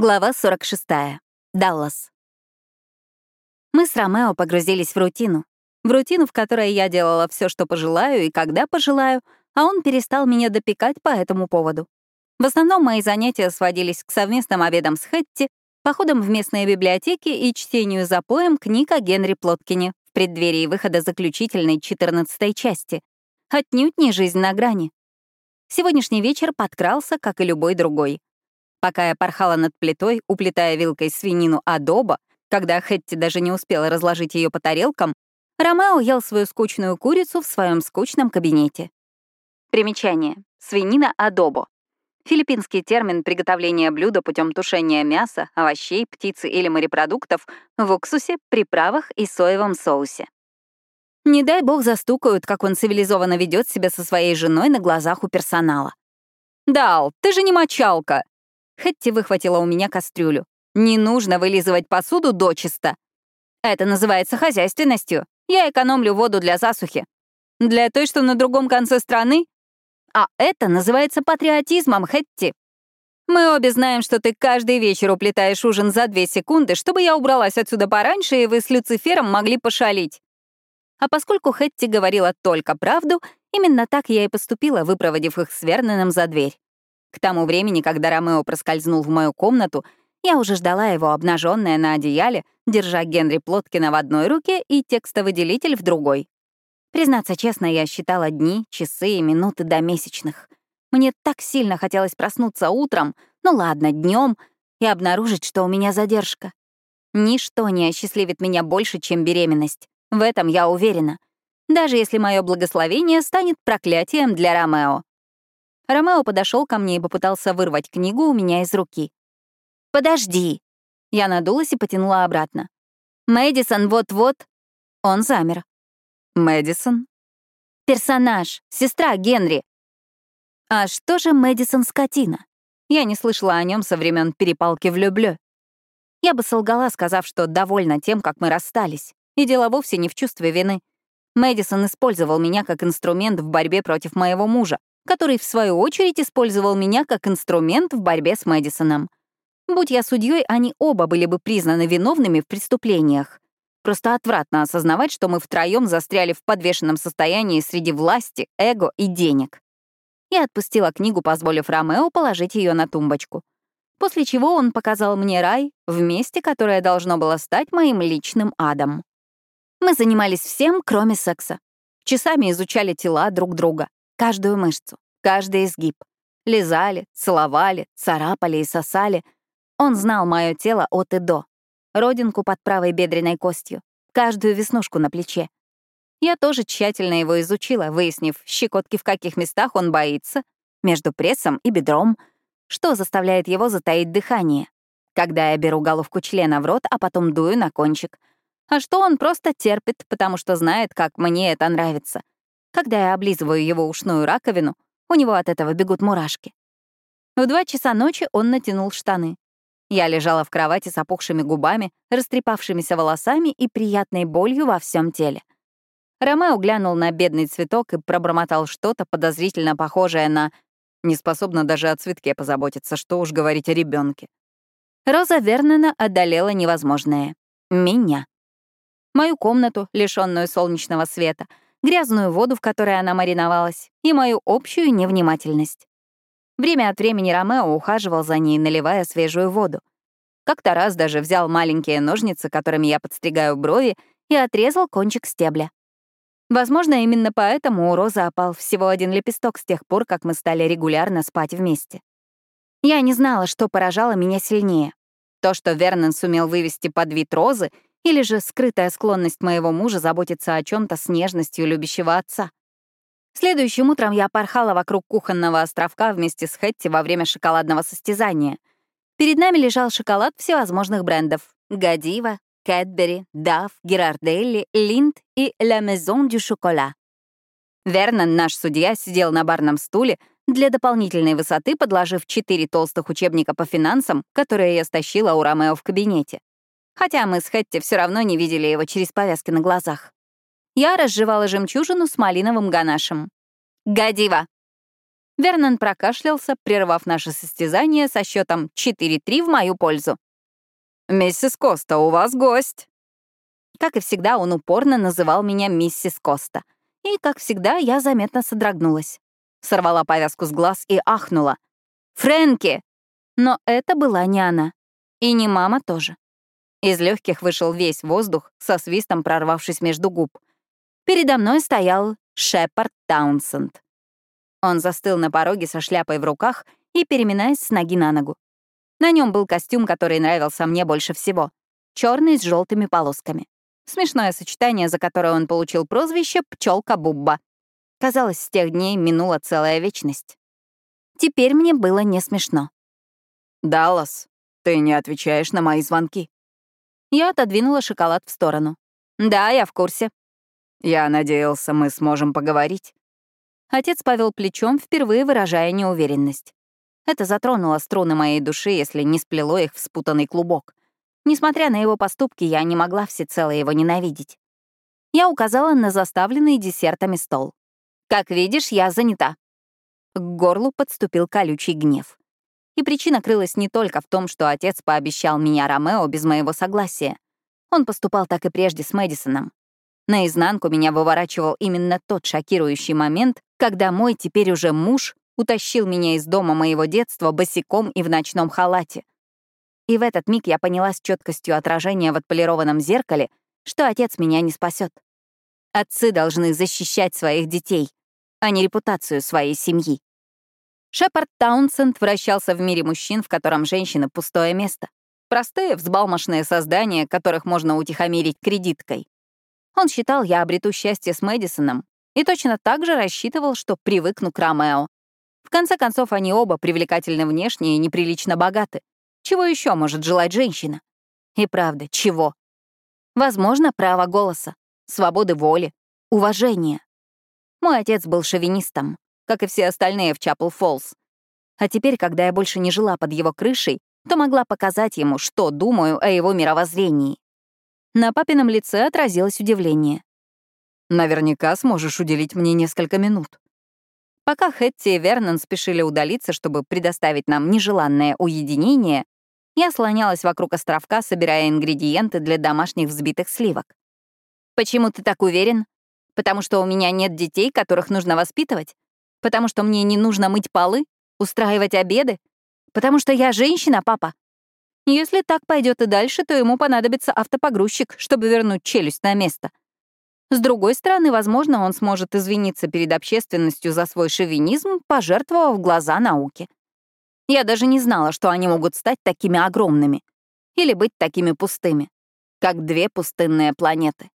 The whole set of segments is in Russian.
Глава 46. Даллас. Мы с Ромео погрузились в рутину. В рутину, в которой я делала все, что пожелаю и когда пожелаю, а он перестал меня допекать по этому поводу. В основном мои занятия сводились к совместным обедам с Хэтти, походам в местные библиотеки и чтению за поем книг о Генри Плоткине в преддверии выхода заключительной 14 части. Отнюдь не жизнь на грани. Сегодняшний вечер подкрался, как и любой другой. Пока я порхала над плитой, уплетая вилкой свинину адоба, когда Хэтти даже не успела разложить ее по тарелкам, Ромео ел свою скучную курицу в своем скучном кабинете. Примечание. Свинина адобо. Филиппинский термин приготовления блюда путем тушения мяса, овощей, птицы или морепродуктов в уксусе, приправах и соевом соусе. Не дай бог застукают, как он цивилизованно ведет себя со своей женой на глазах у персонала. «Дал, ты же не мочалка!» Хэтти выхватила у меня кастрюлю. «Не нужно вылизывать посуду дочисто. Это называется хозяйственностью. Я экономлю воду для засухи. Для той, что на другом конце страны? А это называется патриотизмом, Хэтти. Мы обе знаем, что ты каждый вечер уплетаешь ужин за две секунды, чтобы я убралась отсюда пораньше, и вы с Люцифером могли пошалить. А поскольку Хэтти говорила только правду, именно так я и поступила, выпроводив их с Верноном за дверь. К тому времени, когда Ромео проскользнул в мою комнату, я уже ждала его обнаженная на одеяле, держа Генри Плоткина в одной руке и текстовыделитель в другой. Признаться честно, я считала дни, часы и минуты до месячных. Мне так сильно хотелось проснуться утром, ну ладно, днем, и обнаружить, что у меня задержка. Ничто не осчастливит меня больше, чем беременность. В этом я уверена. Даже если мое благословение станет проклятием для Ромео. Ромео подошел ко мне и попытался вырвать книгу у меня из руки. «Подожди!» Я надулась и потянула обратно. «Мэдисон вот-вот...» Он замер. «Мэдисон?» «Персонаж, сестра Генри». «А что же Мэдисон скотина?» Я не слышала о нем со времен перепалки в Люблю. Я бы солгала, сказав, что довольна тем, как мы расстались. И дело вовсе не в чувстве вины. Мэдисон использовал меня как инструмент в борьбе против моего мужа, который, в свою очередь, использовал меня как инструмент в борьбе с Мэдисоном. Будь я судьей, они оба были бы признаны виновными в преступлениях. Просто отвратно осознавать, что мы втроем застряли в подвешенном состоянии среди власти, эго и денег. Я отпустила книгу, позволив Ромео положить ее на тумбочку. После чего он показал мне рай в месте, которое должно было стать моим личным адом. Мы занимались всем, кроме секса. Часами изучали тела друг друга каждую мышцу, каждый изгиб. Лизали, целовали, царапали и сосали. Он знал мое тело от и до. Родинку под правой бедренной костью, каждую веснушку на плече. Я тоже тщательно его изучила, выяснив, щекотки в каких местах он боится, между прессом и бедром, что заставляет его затаить дыхание, когда я беру головку члена в рот, а потом дую на кончик, а что он просто терпит, потому что знает, как мне это нравится — когда я облизываю его ушную раковину, у него от этого бегут мурашки. В два часа ночи он натянул штаны. Я лежала в кровати с опухшими губами, растрепавшимися волосами и приятной болью во всем теле. Ромео глянул на бедный цветок и пробормотал что-то подозрительно похожее на «не способна даже о цветке позаботиться, что уж говорить о ребенке. Роза Вернона одолела невозможное — меня. Мою комнату, лишенную солнечного света — грязную воду, в которой она мариновалась, и мою общую невнимательность. Время от времени Ромео ухаживал за ней, наливая свежую воду. Как-то раз даже взял маленькие ножницы, которыми я подстригаю брови, и отрезал кончик стебля. Возможно, именно поэтому у Розы опал всего один лепесток с тех пор, как мы стали регулярно спать вместе. Я не знала, что поражало меня сильнее. То, что Вернон сумел вывести под вид розы — или же скрытая склонность моего мужа заботиться о чем то с нежностью любящего отца. Следующим утром я порхала вокруг кухонного островка вместе с Хэтти во время шоколадного состязания. Перед нами лежал шоколад всевозможных брендов — Гадива, Кэтбери, Дав, Герарделли, Линд и La Maison du Chocolat. Вернон, наш судья, сидел на барном стуле, для дополнительной высоты подложив четыре толстых учебника по финансам, которые я стащила у Ромео в кабинете хотя мы с Хэтти все равно не видели его через повязки на глазах. Я разжевала жемчужину с малиновым ганашем. «Годива!» Вернон прокашлялся, прервав наше состязание со счетом 4-3 в мою пользу. «Миссис Коста, у вас гость!» Как и всегда, он упорно называл меня миссис Коста. И, как всегда, я заметно содрогнулась. Сорвала повязку с глаз и ахнула. «Фрэнки!» Но это была не она. И не мама тоже. Из легких вышел весь воздух, со свистом прорвавшись между губ. Передо мной стоял Шепард Таунсенд. Он застыл на пороге со шляпой в руках и переминаясь с ноги на ногу. На нем был костюм, который нравился мне больше всего. черный с желтыми полосками. Смешное сочетание, за которое он получил прозвище «Пчелка Бубба». Казалось, с тех дней минула целая вечность. Теперь мне было не смешно. «Даллас, ты не отвечаешь на мои звонки». Я отодвинула шоколад в сторону. «Да, я в курсе». «Я надеялся, мы сможем поговорить». Отец повел плечом, впервые выражая неуверенность. Это затронуло струны моей души, если не сплело их в спутанный клубок. Несмотря на его поступки, я не могла всецело его ненавидеть. Я указала на заставленный десертами стол. «Как видишь, я занята». К горлу подступил колючий гнев. И причина крылась не только в том, что отец пообещал меня Ромео без моего согласия. Он поступал так и прежде с Мэдисоном. Наизнанку меня выворачивал именно тот шокирующий момент, когда мой теперь уже муж утащил меня из дома моего детства босиком и в ночном халате. И в этот миг я поняла с четкостью отражения в отполированном зеркале, что отец меня не спасет. Отцы должны защищать своих детей, а не репутацию своей семьи. Шепард Таунсенд вращался в мире мужчин, в котором женщина — пустое место. Простые, взбалмошные создания, которых можно утихомирить кредиткой. Он считал, я обрету счастье с Мэдисоном, и точно так же рассчитывал, что привыкну к Ромео. В конце концов, они оба привлекательны внешне и неприлично богаты. Чего еще может желать женщина? И правда, чего? Возможно, право голоса, свободы воли, уважения. Мой отец был шовинистом как и все остальные в Чапл-Фоллс. А теперь, когда я больше не жила под его крышей, то могла показать ему, что думаю о его мировоззрении. На папином лице отразилось удивление. «Наверняка сможешь уделить мне несколько минут». Пока Хэтти и Вернон спешили удалиться, чтобы предоставить нам нежеланное уединение, я слонялась вокруг островка, собирая ингредиенты для домашних взбитых сливок. «Почему ты так уверен? Потому что у меня нет детей, которых нужно воспитывать? Потому что мне не нужно мыть полы, устраивать обеды? Потому что я женщина, папа? Если так пойдет и дальше, то ему понадобится автопогрузчик, чтобы вернуть челюсть на место. С другой стороны, возможно, он сможет извиниться перед общественностью за свой шовинизм, пожертвовав глаза науке. Я даже не знала, что они могут стать такими огромными. Или быть такими пустыми. Как две пустынные планеты.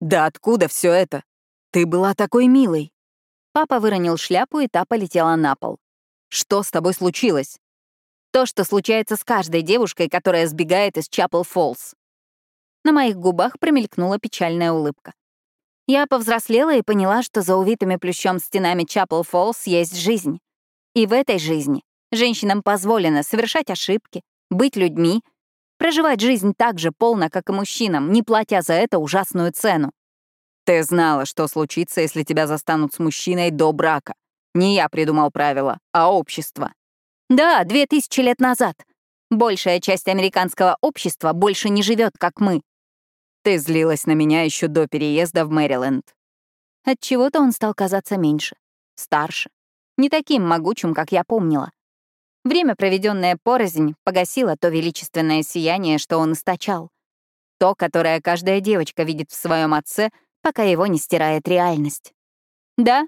«Да откуда все это? Ты была такой милой!» Папа выронил шляпу, и та полетела на пол. «Что с тобой случилось?» «То, что случается с каждой девушкой, которая сбегает из Чапл Фоллс». На моих губах промелькнула печальная улыбка. Я повзрослела и поняла, что за увитыми плющом стенами Чапл Фоллс есть жизнь. И в этой жизни женщинам позволено совершать ошибки, быть людьми, проживать жизнь так же полно, как и мужчинам, не платя за это ужасную цену. Ты знала, что случится, если тебя застанут с мужчиной до брака. Не я придумал правила, а общество. Да, две тысячи лет назад. Большая часть американского общества больше не живет, как мы. Ты злилась на меня еще до переезда в Мэриленд. От чего то он стал казаться меньше, старше, не таким могучим, как я помнила. Время, проведенное порознь, погасило то величественное сияние, что он источал. То, которое каждая девочка видит в своем отце — пока его не стирает реальность. Да.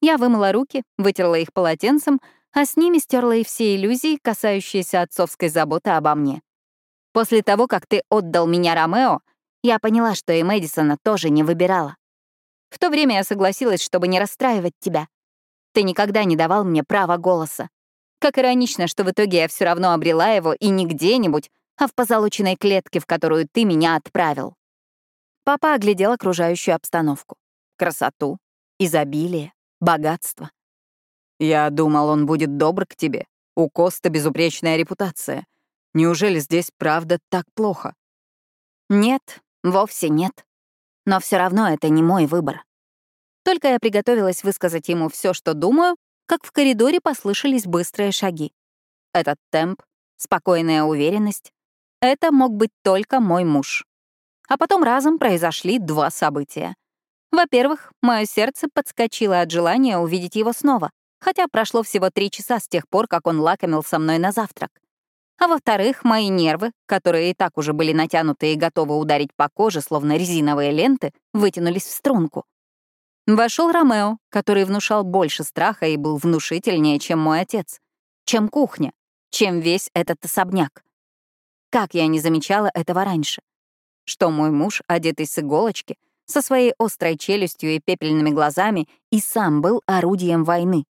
Я вымыла руки, вытерла их полотенцем, а с ними стерла и все иллюзии, касающиеся отцовской заботы обо мне. После того, как ты отдал меня Ромео, я поняла, что и Мэдисона тоже не выбирала. В то время я согласилась, чтобы не расстраивать тебя. Ты никогда не давал мне права голоса. Как иронично, что в итоге я все равно обрела его и не где-нибудь, а в позолоченной клетке, в которую ты меня отправил. Папа оглядел окружающую обстановку. Красоту, изобилие, богатство. «Я думал, он будет добр к тебе. У Коста безупречная репутация. Неужели здесь правда так плохо?» «Нет, вовсе нет. Но все равно это не мой выбор. Только я приготовилась высказать ему все, что думаю, как в коридоре послышались быстрые шаги. Этот темп, спокойная уверенность — это мог быть только мой муж. А потом разом произошли два события. Во-первых, мое сердце подскочило от желания увидеть его снова, хотя прошло всего три часа с тех пор, как он лакомил со мной на завтрак. А во-вторых, мои нервы, которые и так уже были натянуты и готовы ударить по коже, словно резиновые ленты, вытянулись в струнку. Вошел Ромео, который внушал больше страха и был внушительнее, чем мой отец, чем кухня, чем весь этот особняк. Как я не замечала этого раньше? Что мой муж, одетый с иголочки, со своей острой челюстью и пепельными глазами, и сам был орудием войны.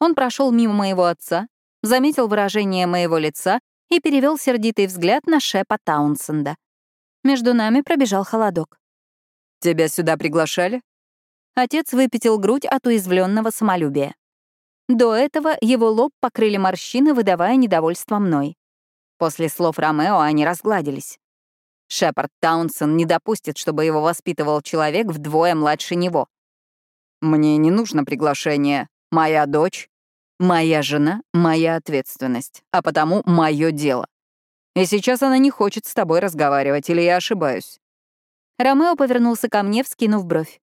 Он прошел мимо моего отца, заметил выражение моего лица и перевел сердитый взгляд на Шепа Таунсенда. Между нами пробежал холодок. «Тебя сюда приглашали?» Отец выпятил грудь от уязвленного самолюбия. До этого его лоб покрыли морщины, выдавая недовольство мной. После слов Ромео они разгладились. Шепард Таунсон не допустит, чтобы его воспитывал человек вдвое младше него. «Мне не нужно приглашение. Моя дочь, моя жена — моя ответственность, а потому мое дело. И сейчас она не хочет с тобой разговаривать, или я ошибаюсь?» Ромео повернулся ко мне, вскинув бровь.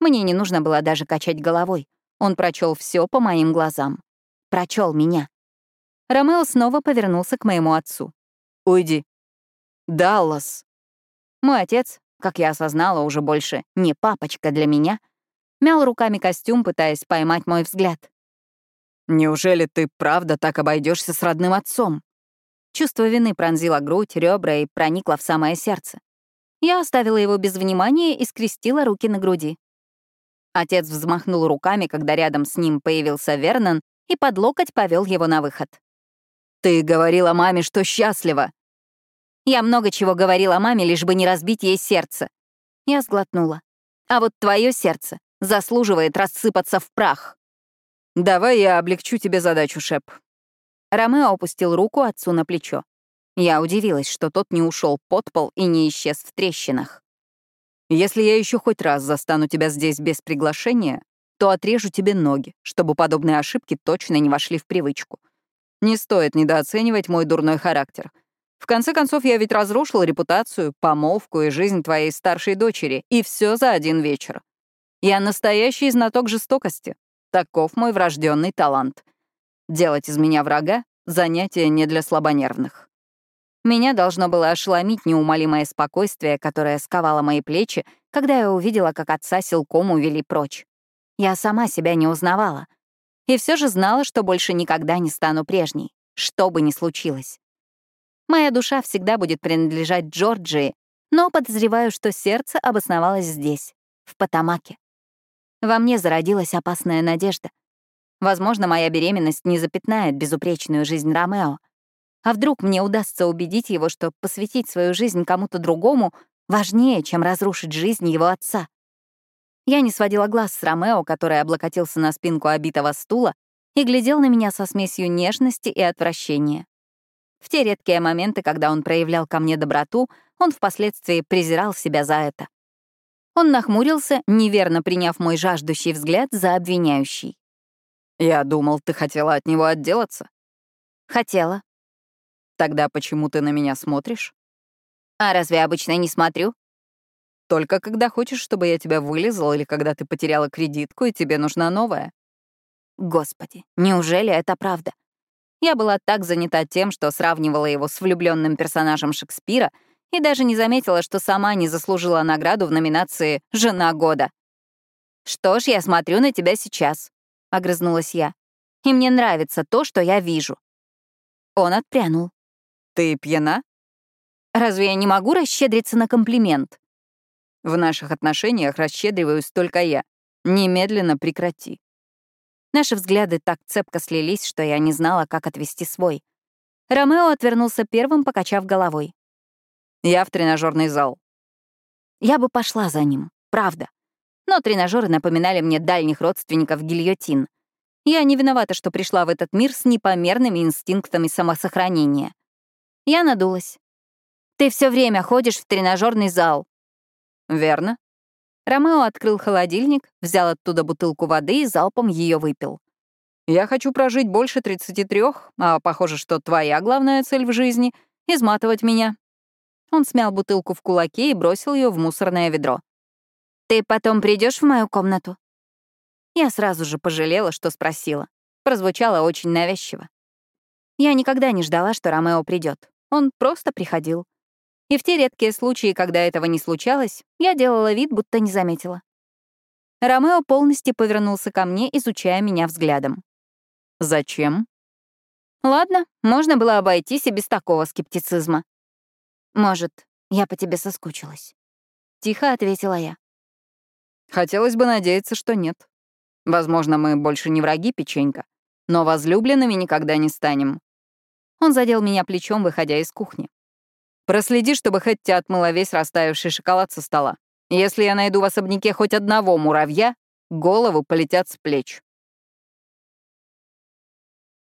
Мне не нужно было даже качать головой. Он прочел все по моим глазам. Прочел меня. Ромео снова повернулся к моему отцу. «Уйди», Даллас. Мой отец, как я осознала уже больше, не папочка для меня, мял руками костюм, пытаясь поймать мой взгляд. «Неужели ты правда так обойдешься с родным отцом?» Чувство вины пронзило грудь, ребра и проникло в самое сердце. Я оставила его без внимания и скрестила руки на груди. Отец взмахнул руками, когда рядом с ним появился Вернон, и под локоть повел его на выход. «Ты говорила маме, что счастлива!» Я много чего говорила маме, лишь бы не разбить ей сердце. Я сглотнула. А вот твое сердце заслуживает рассыпаться в прах. Давай я облегчу тебе задачу, Шеп. Ромео опустил руку отцу на плечо. Я удивилась, что тот не ушел под пол и не исчез в трещинах. Если я еще хоть раз застану тебя здесь без приглашения, то отрежу тебе ноги, чтобы подобные ошибки точно не вошли в привычку. Не стоит недооценивать мой дурной характер — в конце концов, я ведь разрушил репутацию, помолвку и жизнь твоей старшей дочери, и все за один вечер. Я настоящий знаток жестокости. Таков мой врожденный талант. Делать из меня врага — занятие не для слабонервных. Меня должно было ошеломить неумолимое спокойствие, которое сковало мои плечи, когда я увидела, как отца силком увели прочь. Я сама себя не узнавала. И все же знала, что больше никогда не стану прежней, что бы ни случилось. Моя душа всегда будет принадлежать Джорджии, но подозреваю, что сердце обосновалось здесь, в Потамаке. Во мне зародилась опасная надежда. Возможно, моя беременность не запятнает безупречную жизнь Ромео. А вдруг мне удастся убедить его, что посвятить свою жизнь кому-то другому важнее, чем разрушить жизнь его отца? Я не сводила глаз с Ромео, который облокотился на спинку обитого стула и глядел на меня со смесью нежности и отвращения. В те редкие моменты, когда он проявлял ко мне доброту, он впоследствии презирал себя за это. Он нахмурился, неверно приняв мой жаждущий взгляд за обвиняющий. «Я думал, ты хотела от него отделаться». «Хотела». «Тогда почему ты на меня смотришь?» «А разве обычно не смотрю?» «Только когда хочешь, чтобы я тебя вылезал, или когда ты потеряла кредитку, и тебе нужна новая». Господи, неужели это правда? Я была так занята тем, что сравнивала его с влюбленным персонажем Шекспира и даже не заметила, что сама не заслужила награду в номинации «Жена года». «Что ж, я смотрю на тебя сейчас», — огрызнулась я. «И мне нравится то, что я вижу». Он отпрянул. «Ты пьяна?» «Разве я не могу расщедриться на комплимент?» «В наших отношениях расщедриваюсь только я. Немедленно прекрати». Наши взгляды так цепко слились, что я не знала, как отвести свой. Ромео отвернулся первым, покачав головой. «Я в тренажерный зал». Я бы пошла за ним, правда. Но тренажеры напоминали мне дальних родственников гильотин. Я не виновата, что пришла в этот мир с непомерными инстинктами самосохранения. Я надулась. «Ты все время ходишь в тренажерный зал». «Верно. Ромео открыл холодильник, взял оттуда бутылку воды и залпом ее выпил. Я хочу прожить больше 33, а похоже, что твоя главная цель в жизни — изматывать меня». Он смял бутылку в кулаке и бросил ее в мусорное ведро. «Ты потом придешь в мою комнату?» Я сразу же пожалела, что спросила. Прозвучало очень навязчиво. Я никогда не ждала, что Ромео придет. Он просто приходил. И в те редкие случаи, когда этого не случалось, я делала вид, будто не заметила. Ромео полностью повернулся ко мне, изучая меня взглядом. «Зачем?» «Ладно, можно было обойтись и без такого скептицизма». «Может, я по тебе соскучилась?» Тихо ответила я. «Хотелось бы надеяться, что нет. Возможно, мы больше не враги, печенька, но возлюбленными никогда не станем». Он задел меня плечом, выходя из кухни. «Проследи, чтобы Хэтти отмыла весь растаявший шоколад со стола. Если я найду в особняке хоть одного муравья, головы полетят с плеч».